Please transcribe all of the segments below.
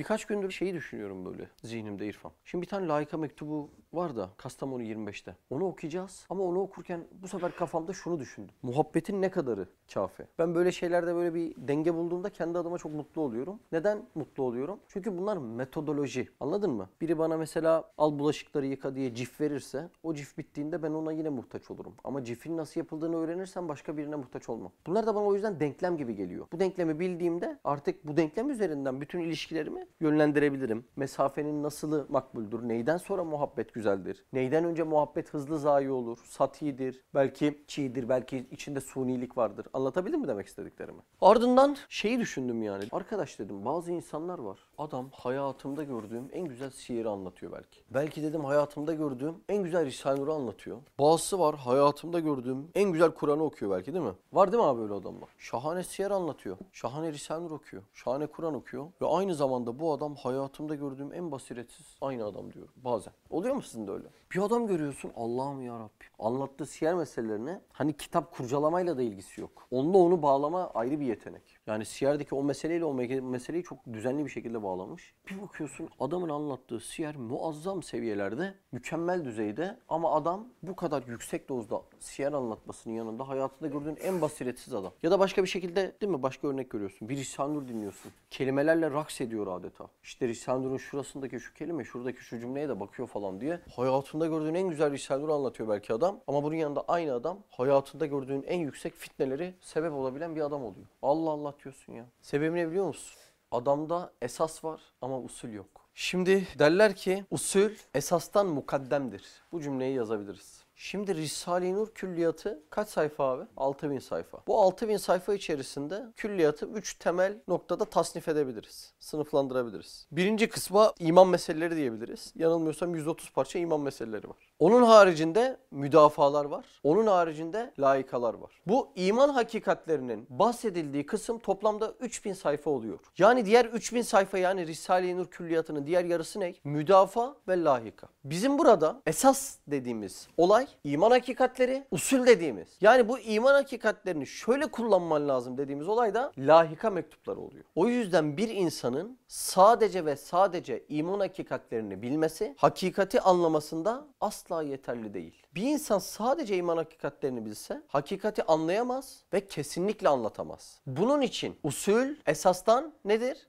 Birkaç gündür şeyi düşünüyorum böyle zihnimde İrfan. Şimdi bir tane layıka mektubu var da Kastamonu 25'te. Onu okuyacağız ama onu okurken bu sefer kafamda şunu düşündüm. Muhabbetin ne kadarı kafi? Ben böyle şeylerde böyle bir denge bulduğumda kendi adıma çok mutlu oluyorum. Neden mutlu oluyorum? Çünkü bunlar metodoloji. Anladın mı? Biri bana mesela al bulaşıkları yıka diye cif verirse o cif bittiğinde ben ona yine muhtaç olurum. Ama cifin nasıl yapıldığını öğrenirsem başka birine muhtaç olmam. Bunlar da bana o yüzden denklem gibi geliyor. Bu denklemi bildiğimde artık bu denklem üzerinden bütün ilişkilerimi yönlendirebilirim. Mesafenin nasılı makbuldür? Neyden sonra muhabbet güzeldir? Neyden önce muhabbet hızlı zayi olur? Satidir, belki çiğdir, belki içinde sunilik vardır. Anlatabildim mi demek istediklerimi? Ardından şeyi düşündüm yani. Arkadaş dedim bazı insanlar var. Adam hayatımda gördüğüm en güzel siyeri anlatıyor belki. Belki dedim hayatımda gördüğüm en güzel Risale-i Nur'u anlatıyor. Bazısı var hayatımda gördüğüm en güzel Kur'an'ı okuyor belki değil mi? Var değil mi abi öyle adamlar? Şahane siyer anlatıyor. Şahane Risale-i Nur okuyor. Şahane Kur'an okuyor. Ve aynı zamanda bu adam hayatımda gördüğüm en basiretsiz aynı adam diyorum bazen. Oluyor mu sizin de öyle? Bir adam görüyorsun Allah'ım ya Rabbi. Anlattığı siyer meselelerine hani kitap kurcalamayla da ilgisi yok. Onunla onu bağlama ayrı bir yetenek. Yani siyerdeki o meseleyle o me- meseleyi çok düzenli bir şekilde bağlamış. Bir bakıyorsun adamın anlattığı siyer muazzam seviyelerde, mükemmel düzeyde ama adam bu kadar yüksek dozda siyer anlatmasının yanında hayatında gördüğün en basiretsiz adam. Ya da başka bir şekilde değil mi başka örnek görüyorsun. Bir Risale-i Nur dinliyorsun. Kelimelerle raks ediyor adeta. İşte Risale-i Nur'un şurasındaki şu kelime, şuradaki şu cümleye de bakıyor falan diye. Hayatında gördüğün en güzel Risale-i Nur'u anlatıyor belki adam. Ama bunun yanında aynı adam hayatında gördüğün en yüksek fitneleri sebep olabilen bir adam oluyor. Allah Allah diyorsun ya. Sebebi ne biliyor musun? Adamda esas var ama usul yok. Şimdi derler ki usul esastan mukaddemdir. Bu cümleyi yazabiliriz. Şimdi Risale-i Nur külliyatı kaç sayfa abi? 6000 sayfa. Bu 6000 sayfa içerisinde külliyatı 3 temel noktada tasnif edebiliriz. Sınıflandırabiliriz. Birinci kısma iman meseleleri diyebiliriz. Yanılmıyorsam 130 parça iman meseleleri var. Onun haricinde müdafalar var. Onun haricinde layıkalar var. Bu iman hakikatlerinin bahsedildiği kısım toplamda 3000 sayfa oluyor. Yani diğer 3000 sayfa yani Risale-i Nur külliyatının diğer yarısı ne? Müdafaa ve lahika. Bizim burada esas dediğimiz olay iman hakikatleri, usul dediğimiz. Yani bu iman hakikatlerini şöyle kullanman lazım dediğimiz olay da lahika mektupları oluyor. O yüzden bir insanın sadece ve sadece iman hakikatlerini bilmesi hakikati anlamasında asla yeterli değil. Bir insan sadece iman hakikatlerini bilse hakikati anlayamaz ve kesinlikle anlatamaz. Bunun için usul esastan nedir?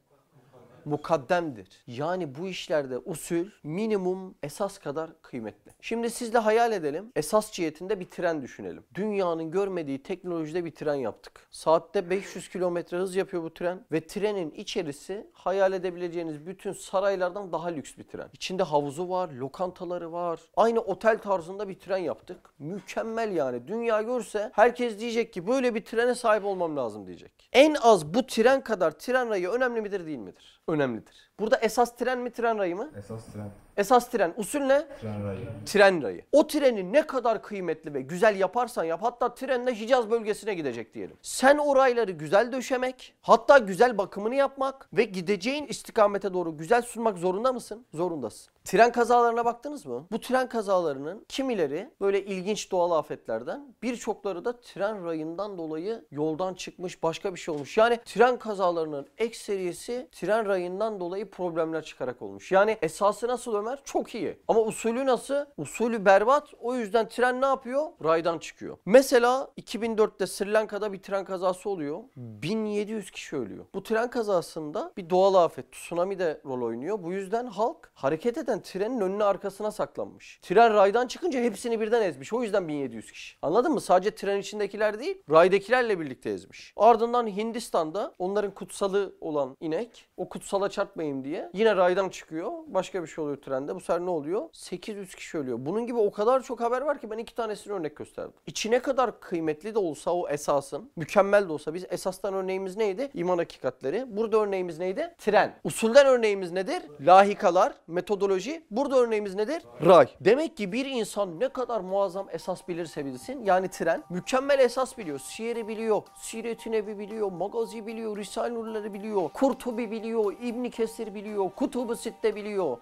Mukaddemdir. Yani bu işlerde usul minimum esas kadar kıymetli. Şimdi sizle hayal edelim. Esas cihetinde bir tren düşünelim. Dünyanın görmediği teknolojide bir tren yaptık. Saatte 500 kilometre hız yapıyor bu tren ve trenin içerisi hayal edebileceğiniz bütün saraylardan daha lüks bir tren. İçinde havuzu var, lokantaları var. Aynı otel tarzında bir tren yaptık. Mükemmel yani. Dünya görse herkes diyecek ki böyle bir trene sahip olmam lazım diyecek. En az bu tren kadar tren rayı önemli midir değil midir? Önemlidir. Burada esas tren mi tren rayı mı? Esas tren. Esas tren. Usul ne? Tren rayı. Tren rayı. O treni ne kadar kıymetli ve güzel yaparsan yap hatta trenle Hicaz bölgesine gidecek diyelim. Sen o rayları güzel döşemek, hatta güzel bakımını yapmak ve gideceğin istikamete doğru güzel sunmak zorunda mısın? Zorundasın. Tren kazalarına baktınız mı? Bu tren kazalarının kimileri böyle ilginç doğal afetlerden, birçokları da tren rayından dolayı yoldan çıkmış, başka bir şey olmuş. Yani tren kazalarının ekserisi tren rayından dolayı problemler çıkarak olmuş. Yani esası nasıl Ömer? Çok iyi. Ama usulü nasıl? Usulü berbat. O yüzden tren ne yapıyor? Raydan çıkıyor. Mesela 2004'te Sri Lanka'da bir tren kazası oluyor. 1700 kişi ölüyor. Bu tren kazasında bir doğal afet, tsunami de rol oynuyor. Bu yüzden halk hareket eden trenin önüne arkasına saklanmış. Tren raydan çıkınca hepsini birden ezmiş. O yüzden 1700 kişi. Anladın mı? Sadece tren içindekiler değil, raydakilerle birlikte ezmiş. Ardından Hindistan'da onların kutsalı olan inek o kutsala çarpmayayım diye yine raydan çıkıyor. Başka bir şey oluyor trende. Bu sefer ne oluyor? 800 kişi ölüyor. Bunun gibi o kadar çok haber var ki ben iki tanesini örnek gösterdim. İçine kadar kıymetli de olsa o esasın, mükemmel de olsa biz esastan örneğimiz neydi? İman hakikatleri. Burada örneğimiz neydi? Tren. Usulden örneğimiz nedir? Lahikalar, metodoloji. Burada örneğimiz nedir? Ray. Demek ki bir insan ne kadar muazzam esas bilirse bilsin yani tren mükemmel esas biliyor. Siyeri biliyor, Siret-i Nebi biliyor, Magazi biliyor, Risale-i Nurları biliyor, Kurtubi biliyor, İbn Kesir biliyor, Kutubu Sitte biliyor,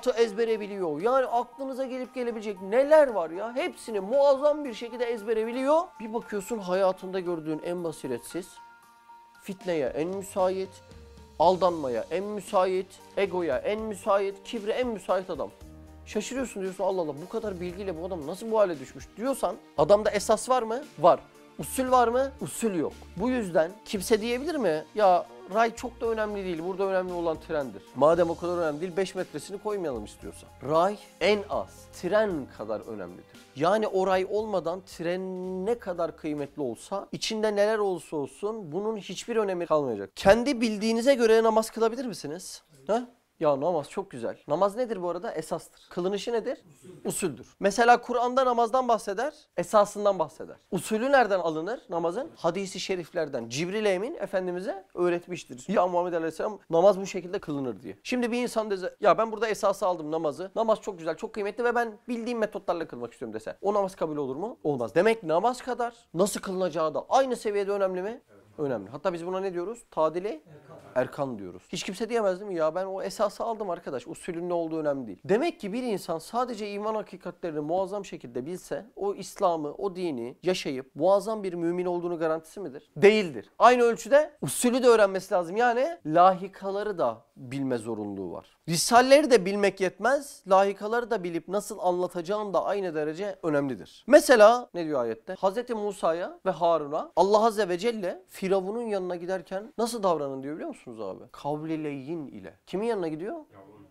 tabakatı ezbere biliyor. Yani aklınıza gelip gelebilecek neler var ya hepsini muazzam bir şekilde ezbere biliyor. Bir bakıyorsun hayatında gördüğün en basiretsiz, fitneye en müsait, aldanmaya en müsait, egoya en müsait, kibre en müsait adam. Şaşırıyorsun diyorsun Allah Allah bu kadar bilgiyle bu adam nasıl bu hale düşmüş diyorsan adamda esas var mı? Var. Usul var mı? Usul yok. Bu yüzden kimse diyebilir mi? Ya ray çok da önemli değil. Burada önemli olan trendir. Madem o kadar önemli değil 5 metresini koymayalım istiyorsa. Ray en az tren kadar önemlidir. Yani o ray olmadan tren ne kadar kıymetli olsa içinde neler olsa olsun bunun hiçbir önemi kalmayacak. Kendi bildiğinize göre namaz kılabilir misiniz? Ha? Ya namaz çok güzel. Namaz nedir bu arada? Esastır. Kılınışı nedir? Usuldür. Mesela Kur'an'da namazdan bahseder, esasından bahseder. Usulü nereden alınır namazın? Hadisi şeriflerden. Cibril Emin Efendimiz'e öğretmiştir. Ya Muhammed Aleyhisselam namaz bu şekilde kılınır diye. Şimdi bir insan dese ya ben burada esası aldım namazı. Namaz çok güzel, çok kıymetli ve ben bildiğim metotlarla kılmak istiyorum dese. O namaz kabul olur mu? Olmaz. Demek namaz kadar nasıl kılınacağı da aynı seviyede önemli mi? Önemli. Hatta biz buna ne diyoruz? Tadili Erkan diyoruz. Hiç kimse diyemez değil mi? Ya ben o esası aldım arkadaş. Usulün ne olduğu önemli değil. Demek ki bir insan sadece iman hakikatlerini muazzam şekilde bilse o İslam'ı, o dini yaşayıp muazzam bir mümin olduğunu garantisi midir? Değildir. Aynı ölçüde usulü de öğrenmesi lazım. Yani lahikaları da bilme zorunluluğu var. Risalleri de bilmek yetmez. Lahikaları da bilip nasıl anlatacağın da aynı derece önemlidir. Mesela ne diyor ayette? Hz. Musa'ya ve Harun'a Allah Azze ve Celle Firavun'un yanına giderken nasıl davranın diyor biliyor musunuz abi? Kavlileyin ile. Kimin yanına gidiyor?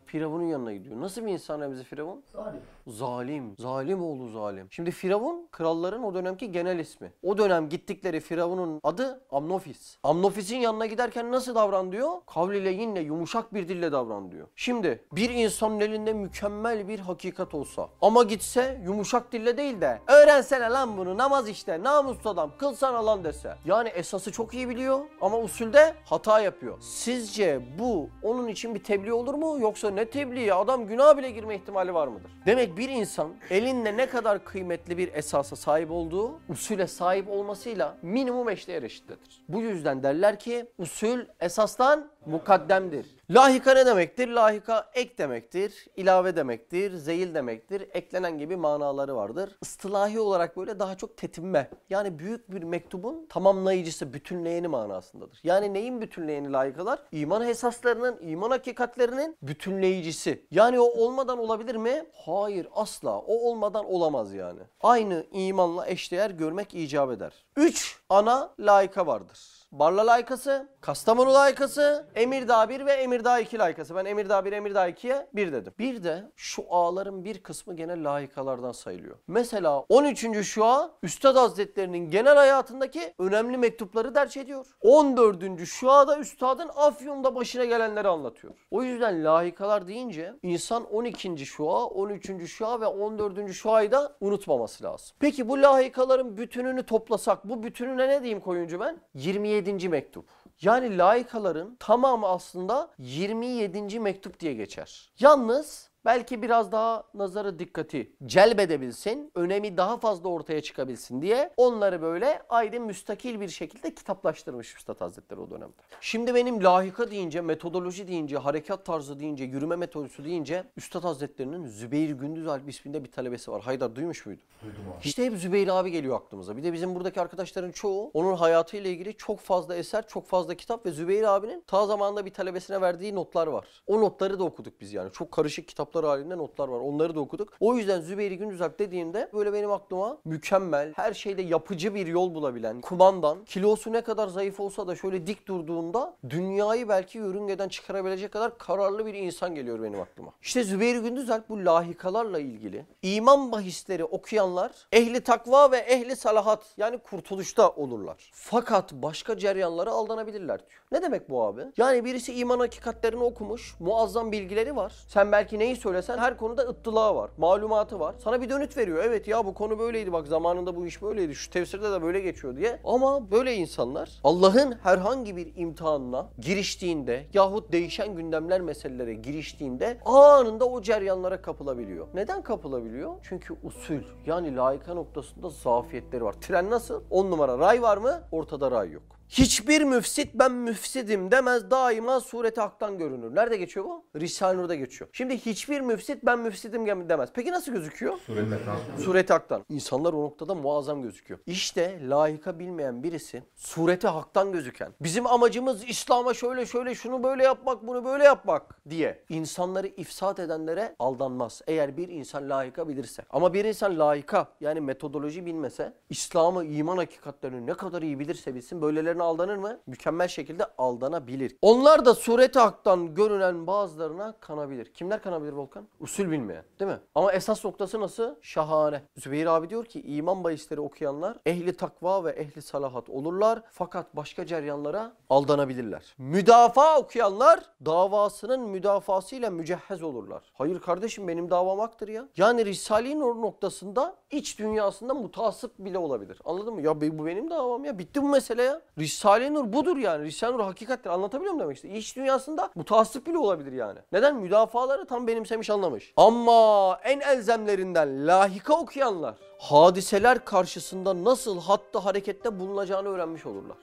Firavun'un yanına gidiyor. Nasıl bir insan ya bizi Firavun? Zalim. Zalim. Zalim oğlu zalim. Şimdi Firavun kralların o dönemki genel ismi. O dönem gittikleri Firavun'un adı Amnofis. Amnofis'in yanına giderken nasıl davran diyor? Kavliyle yine yumuşak bir dille davran diyor. Şimdi bir insanın elinde mükemmel bir hakikat olsa ama gitse yumuşak dille değil de öğrensene lan bunu namaz işte namuslu adam kılsana lan dese. Yani esası çok iyi biliyor ama usulde hata yapıyor. Sizce bu onun için bir tebliğ olur mu yoksa ne tebliği adam günah bile girme ihtimali var mıdır? Demek bir insan elinde ne kadar kıymetli bir esasa sahip olduğu usule sahip olmasıyla minimum eşdeğer eşittedir. Bu yüzden derler ki usul esastan mukaddemdir. Lahika ne demektir? Lahika ek demektir, ilave demektir, zeyil demektir, eklenen gibi manaları vardır. Istilahi olarak böyle daha çok tetinme. Yani büyük bir mektubun tamamlayıcısı, bütünleyeni manasındadır. Yani neyin bütünleyeni layıkalar? İman esaslarının, iman hakikatlerinin bütünleyicisi. Yani o olmadan olabilir mi? Hayır asla. O olmadan olamaz yani. Aynı imanla eşdeğer görmek icap eder. Üç ana layıka vardır. Barla layıkası, Kastamonu layıkası, Emirdağ 1 ve Emirdağ 2 layıkası. Ben Emirdağ 1, Emirdağ 2'ye 1 dedim. Bir de şu ağların bir kısmı gene layıkalardan sayılıyor. Mesela 13. şua Üstad Hazretlerinin genel hayatındaki önemli mektupları derç ediyor. 14. şuada Üstadın Afyon'da başına gelenleri anlatıyor. O yüzden layıkalar deyince insan 12. şua, 13. şua ve 14. şuayı da unutmaması lazım. Peki bu layıkaların bütününü toplasak bu bütününe ne diyeyim koyuncu ben? 27. mektup. Yani laikaların tamamı aslında 27. mektup diye geçer. Yalnız belki biraz daha nazarı dikkati celbedebilsin, önemi daha fazla ortaya çıkabilsin diye onları böyle ayrı müstakil bir şekilde kitaplaştırmış Üstad Hazretleri o dönemde. Şimdi benim lahika deyince, metodoloji deyince, harekat tarzı deyince, yürüme metodusu deyince Üstad Hazretlerinin Zübeyir Gündüz Alp isminde bir talebesi var. Haydar duymuş muydun? Duydum abi. İşte hep Zübeyir abi geliyor aklımıza. Bir de bizim buradaki arkadaşların çoğu onun hayatıyla ilgili çok fazla eser, çok fazla kitap ve Zübeyir abinin ta zamanında bir talebesine verdiği notlar var. O notları da okuduk biz yani. Çok karışık kitaplar halinde notlar var. Onları da okuduk. O yüzden Zübeyir Gündüzalp dediğimde böyle benim aklıma mükemmel, her şeyde yapıcı bir yol bulabilen, kumandan, kilosu ne kadar zayıf olsa da şöyle dik durduğunda dünyayı belki yörüngeden çıkarabilecek kadar kararlı bir insan geliyor benim aklıma. İşte Zübeyir Gündüzalp bu lahikalarla ilgili iman bahisleri okuyanlar ehli takva ve ehli salahat yani kurtuluşta olurlar. Fakat başka ceryanlara aldanabilirler diyor. Ne demek bu abi? Yani birisi iman hakikatlerini okumuş, muazzam bilgileri var. Sen belki neyi söylesen her konuda ıttılağı var, malumatı var. Sana bir dönüt veriyor. Evet ya bu konu böyleydi bak zamanında bu iş böyleydi. Şu tefsirde de böyle geçiyor diye. Ama böyle insanlar Allah'ın herhangi bir imtihanına giriştiğinde yahut değişen gündemler meselelere giriştiğinde anında o ceryanlara kapılabiliyor. Neden kapılabiliyor? Çünkü usul yani layıka noktasında zafiyetleri var. Tren nasıl? 10 numara ray var mı? Ortada ray yok. Hiçbir müfsit ben müfsidim demez daima sureti haktan görünür. Nerede geçiyor bu? Risale-i Nur'da geçiyor. Şimdi hiçbir müfsit ben müfsidim demez. Peki nasıl gözüküyor? Surette kalsın. Sureti haktan. İnsanlar o noktada muazzam gözüküyor. İşte layıka bilmeyen birisi sureti haktan gözüken. Bizim amacımız İslam'a şöyle şöyle şunu böyle yapmak bunu böyle yapmak diye. insanları ifsat edenlere aldanmaz. Eğer bir insan layıka bilirse. Ama bir insan layıka yani metodoloji bilmese İslam'ı iman hakikatlerini ne kadar iyi bilirse bilsin böylelerine aldanır mı? Mükemmel şekilde aldanabilir. Onlar da sureti haktan görünen bazılarına kanabilir. Kimler kanabilir Volkan? Usul bilmeyen değil mi? Ama esas noktası nasıl? Şahane. Zübeyir abi diyor ki iman bahisleri okuyanlar ehli takva ve ehli salahat olurlar fakat başka ceryanlara aldanabilirler. Müdafaa okuyanlar davasının müdafasıyla mücehhez olurlar. Hayır kardeşim benim davam haktır ya. Yani Risale-i Nur noktasında iç dünyasında mutasip bile olabilir. Anladın mı? Ya bu benim davam ya. Bitti bu mesele ya. Risale-i Nur budur yani. Risale-i Nur hakikattir. Anlatabiliyor muyum demek işte? İç dünyasında mutasip bile olabilir yani. Neden? Müdafaları tam benimsemiş anlamış. Ama en elzemlerinden lahika okuyanlar hadiseler karşısında nasıl hatta harekette bulunacağını öğrenmiş olurlar.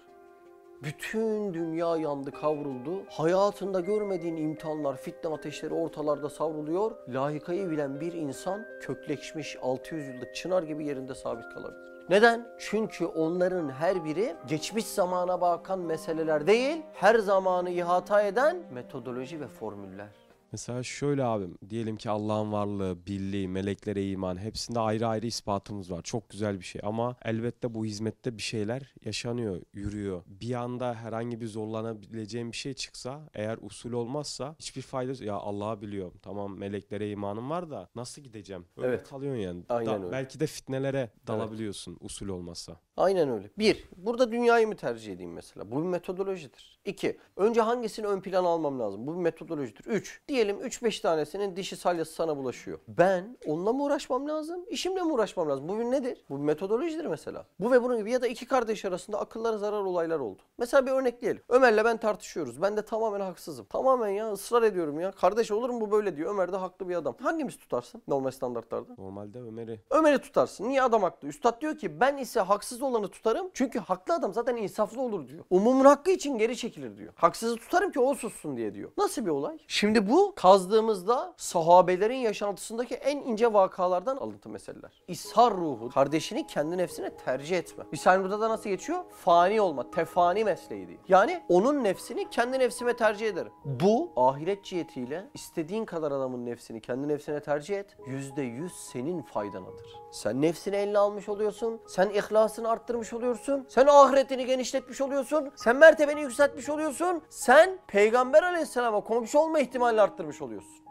Bütün dünya yandı kavruldu. Hayatında görmediğin imtihanlar, fitne ateşleri ortalarda savruluyor. Layıkayı bilen bir insan kökleşmiş 600 yıllık çınar gibi yerinde sabit kalabilir. Neden? Çünkü onların her biri geçmiş zamana bakan meseleler değil, her zamanı ihata eden metodoloji ve formüller. Mesela şöyle abim, diyelim ki Allah'ın varlığı, birliği, meleklere iman hepsinde ayrı ayrı ispatımız var. Çok güzel bir şey ama elbette bu hizmette bir şeyler yaşanıyor, yürüyor. Bir anda herhangi bir zorlanabileceğim bir şey çıksa, eğer usul olmazsa hiçbir faydası ya Allah'ı biliyorum. Tamam meleklere imanım var da nasıl gideceğim? Öyle Evet. kalıyorsun yani. Aynen öyle. Belki de fitnelere dalabiliyorsun usul olmazsa. Aynen öyle. Bir, burada dünyayı mı tercih edeyim mesela? Bu bir metodolojidir. İki, önce hangisini ön plana almam lazım? Bu bir metodolojidir. Üç, diyelim 3-5 tanesinin dişi salyası sana bulaşıyor. Ben onunla mı uğraşmam lazım? İşimle mi uğraşmam lazım? Bu bir nedir? Bu bir metodolojidir mesela. Bu ve bunun gibi ya da iki kardeş arasında akıllara zarar olaylar oldu. Mesela bir örnekleyelim. Ömer'le ben tartışıyoruz. Ben de tamamen haksızım. Tamamen ya ısrar ediyorum ya. Kardeş olur mu bu böyle diyor. Ömer de haklı bir adam. Hangimiz tutarsın normal standartlarda? Normalde Ömer'i Ömer'i tutarsın. Niye adam haklı? Üstad diyor ki ben ise haksız olanı tutarım. Çünkü haklı adam zaten insaflı olur diyor. Umumun hakkı için geri çekilir diyor. Haksızı tutarım ki o sussun diye diyor. Nasıl bir olay? Şimdi bu kazdığımızda sahabelerin yaşantısındaki en ince vakalardan alıntı meseleler. İshar ruhu kardeşini kendi nefsine tercih etme. Risale-i Nur'da da nasıl geçiyor? Fani olma, tefani mesleği diye. Yani onun nefsini kendi nefsime tercih ederim. Bu ahiret cihetiyle istediğin kadar adamın nefsini kendi nefsine tercih et. Yüzde yüz senin faydanadır. Sen nefsini eline almış oluyorsun. Sen ihlasını arttırmış oluyorsun. Sen ahiretini genişletmiş oluyorsun. Sen mertebeni yükseltmiş oluyorsun. Sen Peygamber aleyhisselama komşu olma ihtimalini arttırmış oluyorsun.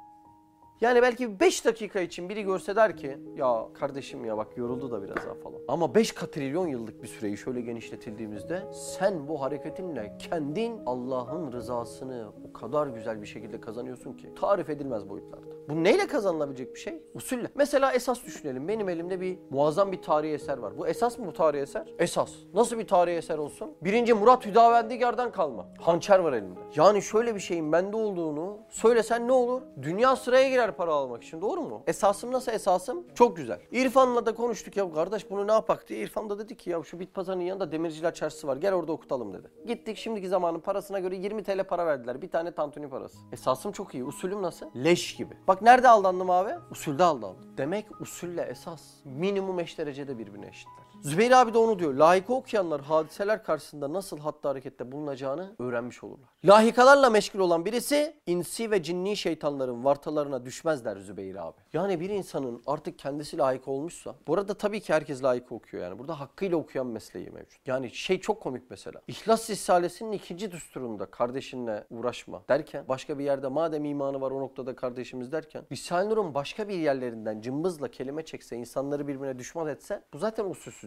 Yani belki 5 dakika için biri görse der ki ya kardeşim ya bak yoruldu da biraz daha falan. Ama 5 katrilyon yıllık bir süreyi şöyle genişletildiğimizde sen bu hareketinle kendin Allah'ın rızasını o kadar güzel bir şekilde kazanıyorsun ki tarif edilmez boyutlarda. Bu neyle kazanılabilecek bir şey? Usulle. Mesela esas düşünelim. Benim elimde bir muazzam bir tarihi eser var. Bu esas mı bu tarihi eser? Esas. Nasıl bir tarihi eser olsun? Birinci Murat Hüdavendigar'dan kalma. Hançer var elimde. Yani şöyle bir şeyin bende olduğunu söylesen ne olur? Dünya sıraya girer para almak için doğru mu? Esasım nasıl esasım? Çok güzel. İrfan'la da konuştuk ya kardeş bunu ne yapak diye. İrfan da dedi ki ya şu bit pazarının yanında demirciler çarşısı var. Gel orada okutalım dedi. Gittik şimdiki zamanın parasına göre 20 TL para verdiler. Bir tane tantuni parası. Esasım çok iyi. Usulüm nasıl? Leş gibi. Bak nerede aldandım abi? Usulde aldandım. Demek usulle esas minimum eş derecede birbirine eşitler. Zübeyir abi de onu diyor. Lahika okuyanlar hadiseler karşısında nasıl hatta harekette bulunacağını öğrenmiş olurlar. Lahikalarla meşgul olan birisi insi ve cinni şeytanların vartalarına düşmez der Zübeyir abi. Yani bir insanın artık kendisi layık olmuşsa, bu arada tabii ki herkes layık okuyor yani. Burada hakkıyla okuyan mesleği mevcut. Yani şey çok komik mesela. İhlas Risalesi'nin ikinci düsturunda kardeşinle uğraşma derken, başka bir yerde madem imanı var o noktada kardeşimiz derken, Risale-i Nur'un başka bir yerlerinden cımbızla kelime çekse, insanları birbirine düşman etse, bu zaten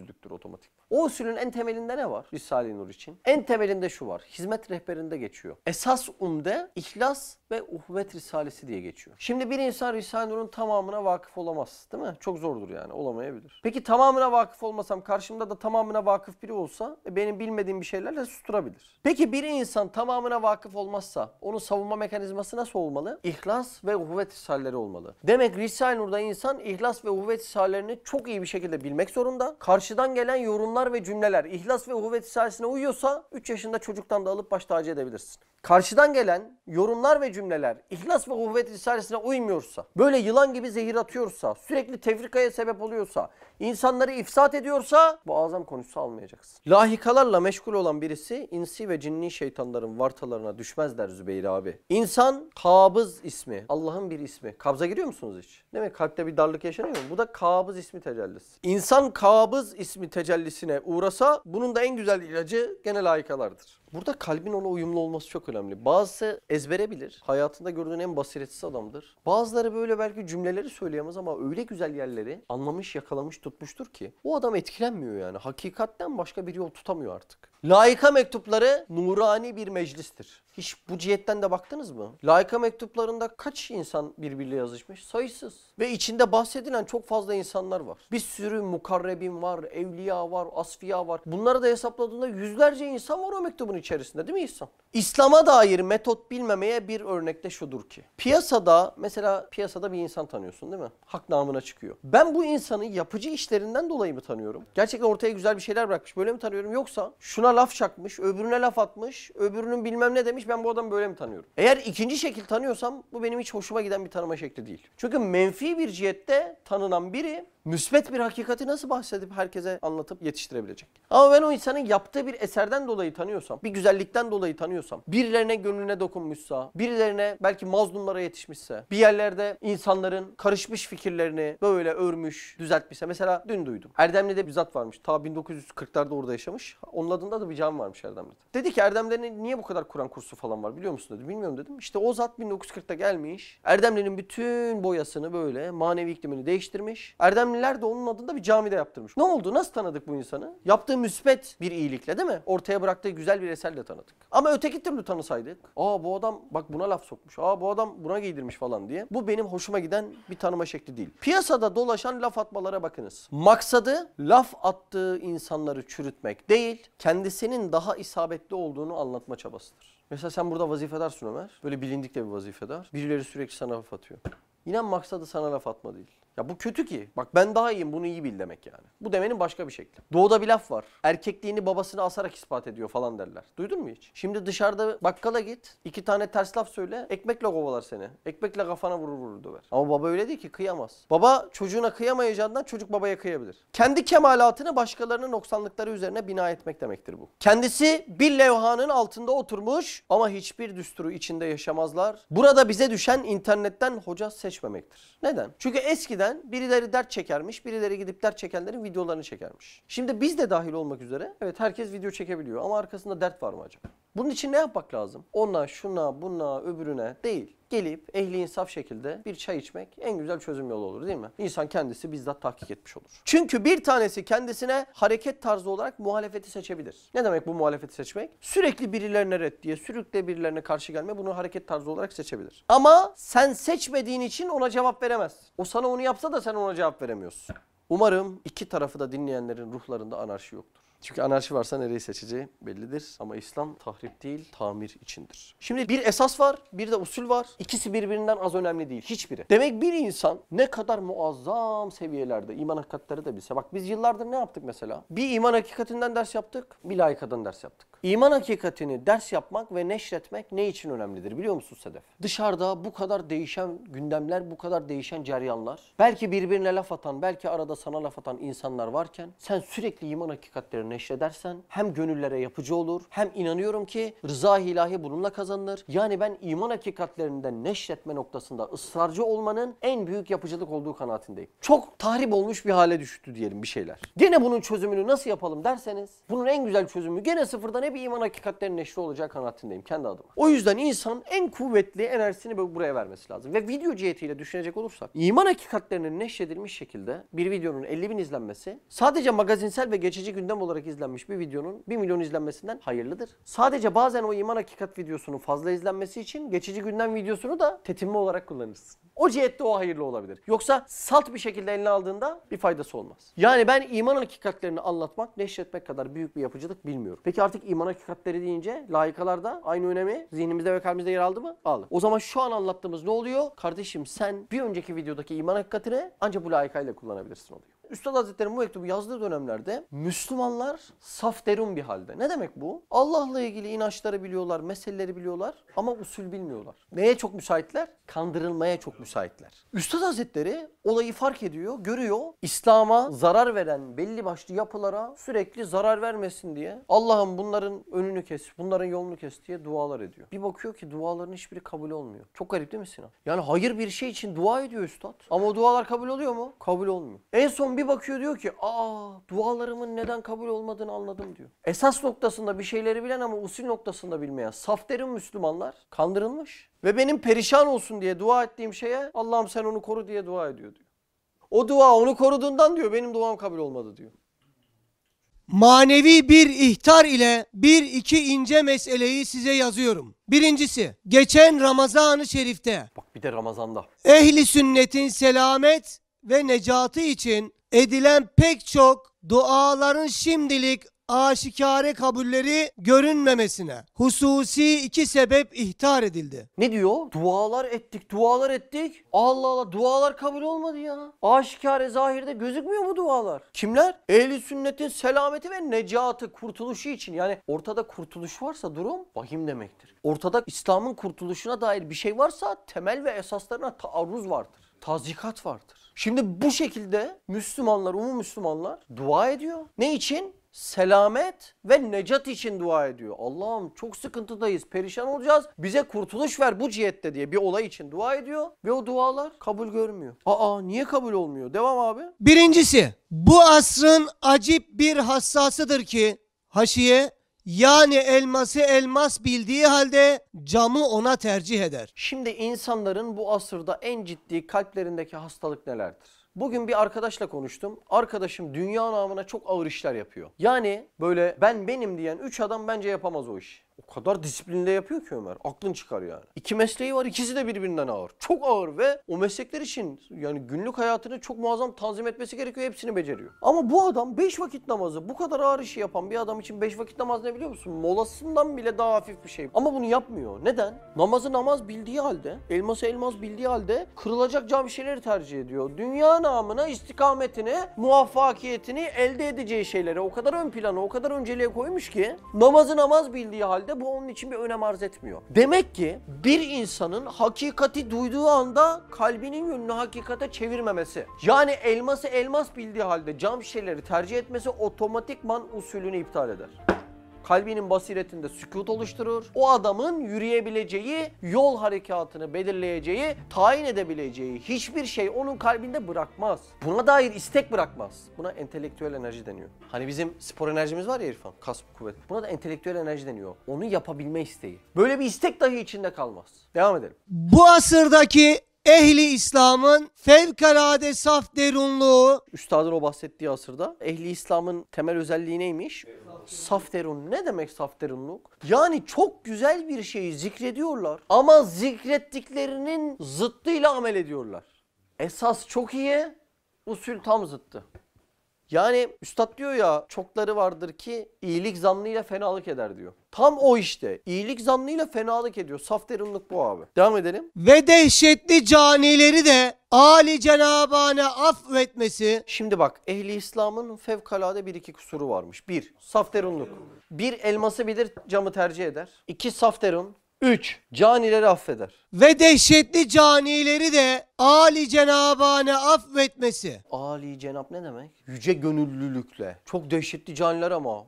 usulsüzlüktür otomatik. O usulün en temelinde ne var Risale-i Nur için? En temelinde şu var. Hizmet rehberinde geçiyor. Esas umde ihlas ve uhvet risalesi diye geçiyor. Şimdi bir insan Risale-i Nur'un tamamına vakıf olamaz. Değil mi? Çok zordur yani. Olamayabilir. Peki tamamına vakıf olmasam karşımda da tamamına vakıf biri olsa e, benim bilmediğim bir şeylerle susturabilir. Peki bir insan tamamına vakıf olmazsa onun savunma mekanizması nasıl olmalı? İhlas ve uhvet risalleri olmalı. Demek Risale-i Nur'da insan ihlas ve uhvet risalelerini çok iyi bir şekilde bilmek zorunda. Karşıda karşıdan gelen yorumlar ve cümleler ihlas ve uhuvvet risalesine uyuyorsa 3 yaşında çocuktan da alıp baş tacı edebilirsin. Karşıdan gelen yorumlar ve cümleler ihlas ve uhuvvet risalesine uymuyorsa, böyle yılan gibi zehir atıyorsa, sürekli tefrikaya sebep oluyorsa, insanları ifsat ediyorsa bu azam konusu almayacaksın. Lahikalarla meşgul olan birisi insi ve cinni şeytanların vartalarına düşmez der Zübeyir abi. İnsan kabız ismi. Allah'ın bir ismi. Kabza giriyor musunuz hiç? Değil mi? Kalpte bir darlık yaşanıyor mu? Bu da kabız ismi tecellisi. İnsan kabız ismi tecellisine uğrasa bunun da en güzel ilacı gene lahikalardır. Burada kalbin ona uyumlu olması çok önemli. Bazısı ezbere bilir. Hayatında gördüğün en basiretsiz adamdır. Bazıları böyle belki cümleleri söyleyemez ama öyle güzel yerleri anlamış, yakalamış, tutmuştur ki o adam etkilenmiyor yani. Hakikatten başka bir yol tutamıyor artık. Laika mektupları nurani bir meclistir. Hiç bu cihetten de baktınız mı? Laika mektuplarında kaç insan birbiriyle yazışmış? Sayısız. Ve içinde bahsedilen çok fazla insanlar var. Bir sürü mukarrebin var, evliya var, asfiya var. Bunları da hesapladığında yüzlerce insan var o mektubun içerisinde değil mi İhsan? İslam'a dair metot bilmemeye bir örnek de şudur ki. Piyasada mesela piyasada bir insan tanıyorsun değil mi? Hak namına çıkıyor. Ben bu insanı yapıcı işlerinden dolayı mı tanıyorum? Gerçekten ortaya güzel bir şeyler bırakmış böyle mi tanıyorum? Yoksa şuna laf çakmış, öbürüne laf atmış, öbürünün bilmem ne demiş ben bu adamı böyle mi tanıyorum? Eğer ikinci şekil tanıyorsam bu benim hiç hoşuma giden bir tanıma şekli değil. Çünkü menfi bir cihette tanınan biri müsbet bir hakikati nasıl bahsedip herkese anlatıp yetiştirebilecek? Ama ben o insanın yaptığı bir eserden dolayı tanıyorsam, bir güzellikten dolayı tanıyorsam, birilerine gönlüne dokunmuşsa, birilerine belki mazlumlara yetişmişse, bir yerlerde insanların karışmış fikirlerini böyle örmüş, düzeltmişse. Mesela dün duydum. Erdemli'de bir zat varmış. Ta 1940'larda orada yaşamış. Onun adında da bir cami varmış Erdemli'de. Dedi ki Erdemli'de niye bu kadar Kur'an kursu falan var biliyor musun dedi. Bilmiyorum dedim. İşte o zat 1940'ta gelmiş. Erdemli'nin bütün boyasını böyle manevi iklimini değiştirmiş. Erdemliler de onun adında bir camide yaptırmış. Ne oldu? Nasıl tanıdık bu insanı? Yaptığı müspet bir iyilikle değil mi? Ortaya bıraktığı güzel bir eserle tanıdık. Ama öteki türlü tanısaydık. Aa bu adam bak buna laf sokmuş. Aa bu adam buna giydirmiş falan diye. Bu benim hoşuma giden bir tanıma şekli değil. Piyasada dolaşan laf atmalara bakınız. Maksadı laf attığı insanları çürütmek değil, kendisinin daha isabetli olduğunu anlatma çabasıdır. Mesela sen burada vazifedarsın Ömer. Böyle bilindik de bir vazifedar. Birileri sürekli sana laf atıyor. İnan maksadı sana laf atma değil. Ya bu kötü ki. Bak ben daha iyiyim bunu iyi bil demek yani. Bu demenin başka bir şekli. Doğuda bir laf var. Erkekliğini babasına asarak ispat ediyor falan derler. Duydun mu hiç? Şimdi dışarıda bakkala git. iki tane ters laf söyle. Ekmekle kovalar seni. Ekmekle kafana vurur vurur döver. Ama baba öyle değil ki kıyamaz. Baba çocuğuna kıyamayacağından çocuk babaya kıyabilir. Kendi kemalatını başkalarının noksanlıkları üzerine bina etmek demektir bu. Kendisi bir levhanın altında oturmuş ama hiçbir düsturu içinde yaşamazlar. Burada bize düşen internetten hoca seçmemektir. Neden? Çünkü eskiden birileri dert çekermiş, birileri gidip dert çekenlerin videolarını çekermiş. Şimdi biz de dahil olmak üzere evet herkes video çekebiliyor ama arkasında dert var mı acaba? Bunun için ne yapmak lazım? Ona, şuna, buna, öbürüne değil. Gelip ehli insaf şekilde bir çay içmek en güzel çözüm yolu olur değil mi? İnsan kendisi bizzat tahkik etmiş olur. Çünkü bir tanesi kendisine hareket tarzı olarak muhalefeti seçebilir. Ne demek bu muhalefeti seçmek? Sürekli birilerine red diye, sürekli birilerine karşı gelme bunu hareket tarzı olarak seçebilir. Ama sen seçmediğin için ona cevap veremez. O sana onu yapsa da sen ona cevap veremiyorsun. Umarım iki tarafı da dinleyenlerin ruhlarında anarşi yoktur. Çünkü anarşi varsa nereyi seçeceği bellidir. Ama İslam tahrip değil, tamir içindir. Şimdi bir esas var, bir de usul var. İkisi birbirinden az önemli değil, hiçbiri. Demek bir insan ne kadar muazzam seviyelerde iman hakikatleri de bilse. Bak biz yıllardır ne yaptık mesela? Bir iman hakikatinden ders yaptık, bir layıkadan ders yaptık. İman hakikatini ders yapmak ve neşretmek ne için önemlidir biliyor musun Sedef? Dışarıda bu kadar değişen gündemler, bu kadar değişen ceryanlar, belki birbirine laf atan, belki arada sana laf atan insanlar varken sen sürekli iman hakikatlerini neşredersen hem gönüllere yapıcı olur hem inanıyorum ki rıza ilahi bununla kazanılır. Yani ben iman hakikatlerinden neşretme noktasında ısrarcı olmanın en büyük yapıcılık olduğu kanaatindeyim. Çok tahrip olmuş bir hale düştü diyelim bir şeyler. Gene bunun çözümünü nasıl yapalım derseniz bunun en güzel çözümü gene sıfırdan hep iman hakikatlerinin neşri olacağı kanaatindeyim kendi adıma. O yüzden insan en kuvvetli enerjisini buraya vermesi lazım. Ve video cihetiyle düşünecek olursak iman hakikatlerinin neşredilmiş şekilde bir videonun 50 bin izlenmesi sadece magazinsel ve geçici gündem olarak izlenmiş bir videonun 1 milyon izlenmesinden hayırlıdır. Sadece bazen o iman hakikat videosunun fazla izlenmesi için geçici gündem videosunu da tetinme olarak kullanırsın. O cihette o hayırlı olabilir. Yoksa salt bir şekilde eline aldığında bir faydası olmaz. Yani ben iman hakikatlerini anlatmak, neşretmek kadar büyük bir yapıcılık bilmiyorum. Peki artık iman hakikatleri deyince layıkalarda aynı önemi zihnimizde ve kalbimizde yer aldı mı? Aldı. O zaman şu an anlattığımız ne oluyor? Kardeşim sen bir önceki videodaki iman hakikatini ancak bu layıkayla kullanabilirsin oluyor. Üstad Hazretleri bu mektubu yazdığı dönemlerde Müslümanlar saf derun bir halde. Ne demek bu? Allah'la ilgili inançları biliyorlar, meseleleri biliyorlar ama usul bilmiyorlar. Neye çok müsaitler? Kandırılmaya çok müsaitler. Üstad Hazretleri olayı fark ediyor, görüyor. İslam'a zarar veren belli başlı yapılara sürekli zarar vermesin diye Allah'ım bunların önünü kes, bunların yolunu kes diye dualar ediyor. Bir bakıyor ki duaların hiçbiri kabul olmuyor. Çok garip değil mi Sinan? Yani hayır bir şey için dua ediyor üstad. Ama o dualar kabul oluyor mu? Kabul olmuyor. En son bir bakıyor diyor ki aa dualarımın neden kabul olmadığını anladım diyor. Esas noktasında bir şeyleri bilen ama usul noktasında bilmeyen saf derin Müslümanlar kandırılmış. Ve benim perişan olsun diye dua ettiğim şeye Allah'ım sen onu koru diye dua ediyor diyor. O dua onu koruduğundan diyor benim duam kabul olmadı diyor. Manevi bir ihtar ile bir iki ince meseleyi size yazıyorum. Birincisi, geçen Ramazan-ı Şerif'te Bak bir de Ramazan'da. ehli sünnetin selamet ve necatı için edilen pek çok duaların şimdilik aşikare kabulleri görünmemesine hususi iki sebep ihtar edildi. Ne diyor? Dualar ettik, dualar ettik. Allah Allah dualar kabul olmadı ya. Aşikare zahirde gözükmüyor mu dualar? Kimler? Ehli sünnetin selameti ve necatı, kurtuluşu için. Yani ortada kurtuluş varsa durum vahim demektir. Ortada İslam'ın kurtuluşuna dair bir şey varsa temel ve esaslarına taarruz vardır. Tazikat vardır. Şimdi bu şekilde Müslümanlar, umum Müslümanlar dua ediyor. Ne için? Selamet ve necat için dua ediyor. Allah'ım çok sıkıntıdayız, perişan olacağız. Bize kurtuluş ver bu cihette diye bir olay için dua ediyor. Ve o dualar kabul görmüyor. Aa niye kabul olmuyor? Devam abi. Birincisi, bu asrın acip bir hassasıdır ki haşiye yani elması elmas bildiği halde camı ona tercih eder. Şimdi insanların bu asırda en ciddi kalplerindeki hastalık nelerdir? Bugün bir arkadaşla konuştum. Arkadaşım dünya namına çok ağır işler yapıyor. Yani böyle ben benim diyen 3 adam bence yapamaz o işi. O kadar disiplinle yapıyor ki Ömer. Aklın çıkar yani. İki mesleği var ikisi de birbirinden ağır. Çok ağır ve o meslekler için yani günlük hayatını çok muazzam tanzim etmesi gerekiyor. Hepsini beceriyor. Ama bu adam 5 vakit namazı bu kadar ağır işi yapan bir adam için 5 vakit namaz ne biliyor musun? Molasından bile daha hafif bir şey. Ama bunu yapmıyor. Neden? Namazı namaz bildiği halde, elması elmas bildiği halde kırılacak cam şeyleri tercih ediyor. Dünya namına istikametini, muvaffakiyetini elde edeceği şeyleri o kadar ön plana, o kadar önceliğe koymuş ki namazı namaz bildiği halde bu onun için bir önem arz etmiyor. Demek ki bir insanın hakikati duyduğu anda kalbinin yönünü hakikate çevirmemesi. Yani elması elmas bildiği halde cam şişeleri tercih etmesi otomatikman usulünü iptal eder kalbinin basiretinde sükut oluşturur. O adamın yürüyebileceği, yol harekatını belirleyeceği, tayin edebileceği hiçbir şey onun kalbinde bırakmaz. Buna dair istek bırakmaz. Buna entelektüel enerji deniyor. Hani bizim spor enerjimiz var ya İrfan, kas kuvvet. Buna da entelektüel enerji deniyor. Onu yapabilme isteği. Böyle bir istek dahi içinde kalmaz. Devam edelim. Bu asırdaki ehli İslam'ın fevkalade saf derunluğu Üstadın o bahsettiği asırda ehli İslam'ın temel özelliği neymiş? Saf derun. Ne demek saf derunluk? Yani çok güzel bir şeyi zikrediyorlar ama zikrettiklerinin zıttıyla amel ediyorlar. Esas çok iyi, usul tam zıttı. Yani üstad diyor ya çokları vardır ki iyilik zannıyla fenalık eder diyor. Tam o işte. İyilik zannıyla fenalık ediyor. Saf derinlik bu abi. Devam edelim. Ve dehşetli canileri de Ali Cenabane affetmesi. Şimdi bak ehli İslam'ın fevkalade bir iki kusuru varmış. Bir, saf derinlik. Bir elması bilir camı tercih eder. İki, saf derin. 3. Canileri affeder. Ve dehşetli canileri de Ali Cenabane affetmesi. Ali Cenab ne demek? Yüce gönüllülükle. Çok dehşetli caniler ama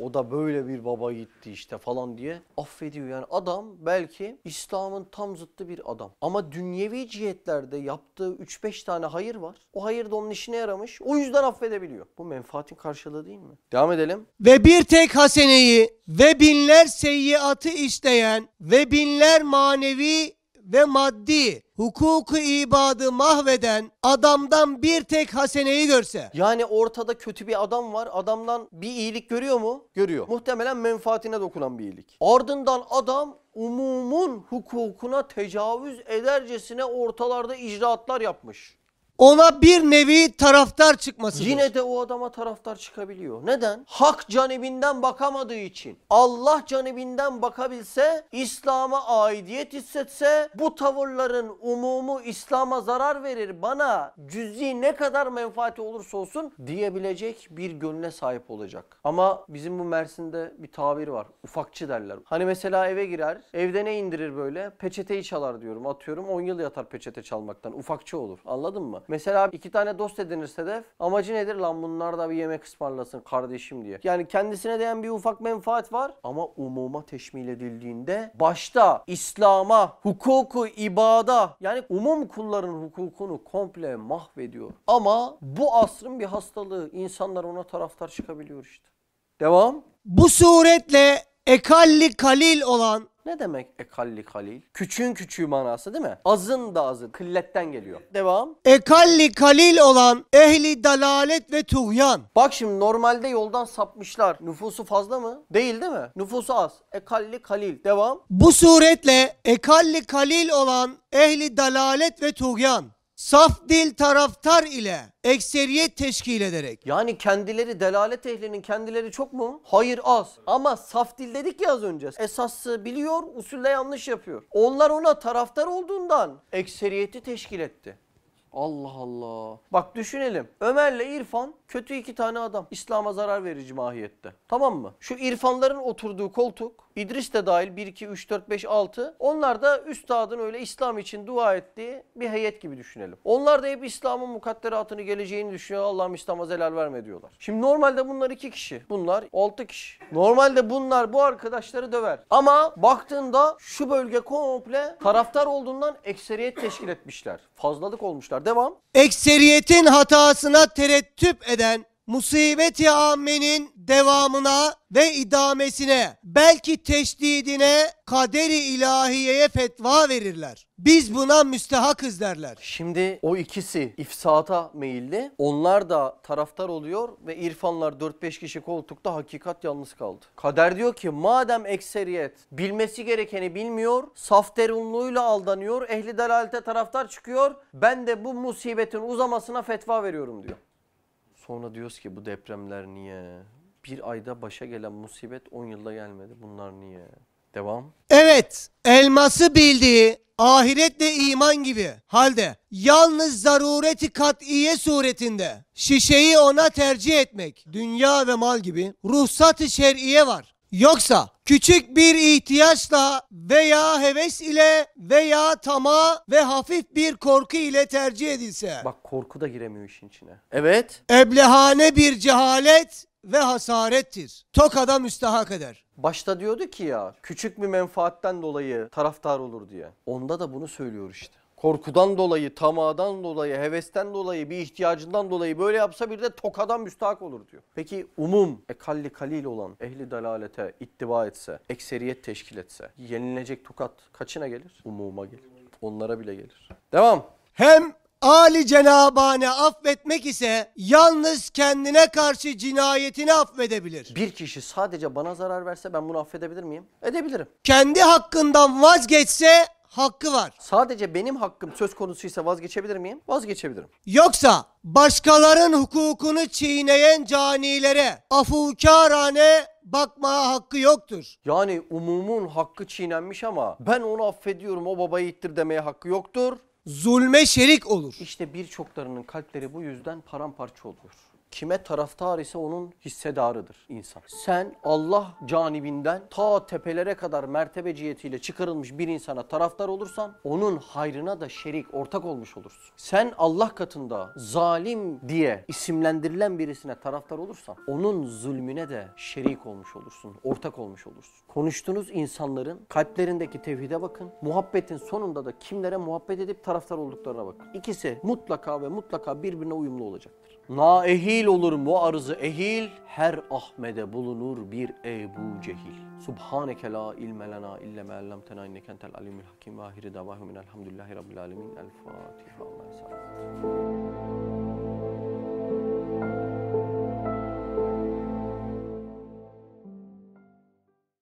o da böyle bir baba gitti işte falan diye affediyor. Yani adam belki İslam'ın tam zıttı bir adam. Ama dünyevi cihetlerde yaptığı 3-5 tane hayır var. O hayır da onun işine yaramış. O yüzden affedebiliyor. Bu menfaatin karşılığı değil mi? Devam edelim. Ve bir tek haseneyi ve binler seyyiatı isteyen ve binler manevi ve maddi hukuku ibadı mahveden adamdan bir tek haseneyi görse Yani ortada kötü bir adam var. Adamdan bir iyilik görüyor mu? Görüyor. Muhtemelen menfaatine dokunan bir iyilik. Ardından adam umumun hukukuna tecavüz edercesine ortalarda icraatlar yapmış. Ona bir nevi taraftar çıkmasıdır. Yine de o adama taraftar çıkabiliyor. Neden? Hak canibinden bakamadığı için. Allah canibinden bakabilse, İslam'a aidiyet hissetse bu tavırların umumu İslam'a zarar verir. Bana cüzi ne kadar menfaati olursa olsun diyebilecek bir gönle sahip olacak. Ama bizim bu Mersin'de bir tabir var. Ufakçı derler. Hani mesela eve girer, evde ne indirir böyle? Peçeteyi çalar diyorum. Atıyorum 10 yıl yatar peçete çalmaktan. Ufakçı olur. Anladın mı? Mesela iki tane dost edinirse de amacı nedir? Lan bunlar da bir yemek ısmarlasın kardeşim diye. Yani kendisine değen bir ufak menfaat var ama umuma teşmil edildiğinde başta İslam'a, hukuku, ibada yani umum kulların hukukunu komple mahvediyor. Ama bu asrın bir hastalığı. İnsanlar ona taraftar çıkabiliyor işte. Devam. Bu suretle ekalli kalil olan Ne demek ekalli kalil? Küçüğün küçüğü manası değil mi? Azın da azı. Kılletten geliyor. Devam. ekalli kalil olan ehli dalalet ve tuğyan. Bak şimdi normalde yoldan sapmışlar. Nüfusu fazla mı? Değil değil mi? Nüfusu az. Ekalli kalil. Devam. Bu suretle ekalli kalil olan ehli dalalet ve tuğyan. Saf dil taraftar ile ekseriyet teşkil ederek Yani kendileri delalet ehlinin kendileri çok mu? Hayır az. Ama saf dil dedik ya az önce. Esası biliyor, usulde yanlış yapıyor. Onlar ona taraftar olduğundan ekseriyeti teşkil etti. Allah Allah. Bak düşünelim. Ömer'le İrfan kötü iki tane adam. İslam'a zarar verici mahiyette. Tamam mı? Şu İrfanların oturduğu koltuk İdris de dahil 1, 2, 3, 4, 5, 6. Onlar da üstadın öyle İslam için dua ettiği bir heyet gibi düşünelim. Onlar da hep İslam'ın mukadderatını geleceğini düşünüyor. Allah'ım İslam'a zelal verme diyorlar. Şimdi normalde bunlar iki kişi. Bunlar 6 kişi. Normalde bunlar bu arkadaşları döver. Ama baktığında şu bölge komple taraftar olduğundan ekseriyet teşkil etmişler. Fazlalık olmuşlar. Devam. ekseriyetin hatasına terettüp eden musibeti ammenin devamına ve idamesine belki teşdidine kaderi ilahiyeye fetva verirler. Biz buna müstehakız derler. Şimdi o ikisi ifsata meyilli. Onlar da taraftar oluyor ve irfanlar 4-5 kişi koltukta hakikat yalnız kaldı. Kader diyor ki madem ekseriyet bilmesi gerekeni bilmiyor, saf derunluğuyla aldanıyor, ehli delalete taraftar çıkıyor. Ben de bu musibetin uzamasına fetva veriyorum diyor. Sonra diyoruz ki bu depremler niye? Bir ayda başa gelen musibet 10 yılda gelmedi. Bunlar niye? Devam. Evet, elması bildiği ahiretle iman gibi halde yalnız zarureti kat'iye suretinde şişeyi ona tercih etmek, dünya ve mal gibi ruhsat-ı şer'iye var. Yoksa küçük bir ihtiyaçla veya heves ile veya tama ve hafif bir korku ile tercih edilse Bak korku da giremiyor işin içine. Evet. eblehane bir cehalet ve hasarettir. Tokada müstahak eder. Başta diyordu ki ya küçük bir menfaatten dolayı taraftar olur diye. Onda da bunu söylüyor işte. Korkudan dolayı, tamadan dolayı, hevesten dolayı, bir ihtiyacından dolayı böyle yapsa bir de tokadan müstahak olur diyor. Peki umum, ekalli kalil olan ehli dalalete ittiba etse, ekseriyet teşkil etse, yenilecek tokat kaçına gelir? Umuma gelir. Onlara bile gelir. Devam. Hem Ali Cenabane affetmek ise yalnız kendine karşı cinayetini affedebilir. Bir kişi sadece bana zarar verse ben bunu affedebilir miyim? Edebilirim. Kendi hakkından vazgeçse hakkı var. Sadece benim hakkım söz konusuysa vazgeçebilir miyim? Vazgeçebilirim. Yoksa başkaların hukukunu çiğneyen canilere afukârane bakmaya hakkı yoktur. Yani umumun hakkı çiğnenmiş ama ben onu affediyorum o babayı ittir demeye hakkı yoktur. Zulme şerik olur. İşte birçoklarının kalpleri bu yüzden paramparça oluyor. Kime taraftar ise onun hissedarıdır insan. Sen Allah canibinden ta tepelere kadar mertebe cihetiyle çıkarılmış bir insana taraftar olursan onun hayrına da şerik, ortak olmuş olursun. Sen Allah katında zalim diye isimlendirilen birisine taraftar olursan onun zulmüne de şerik olmuş olursun, ortak olmuş olursun. Konuştuğunuz insanların kalplerindeki tevhide bakın. Muhabbetin sonunda da kimlere muhabbet edip taraftar olduklarına bakın. İkisi mutlaka ve mutlaka birbirine uyumlu olacaktır. Naehil olur mu arzı ehil, her Ahmede bulunur bir Ebu Cehil. Subhaneke la ilme lena ille me allamtena inneke entel alimul hakim ve ahiri davahum elhamdülillahi rabbil alemin. El Fatiha. Allah'a emanet.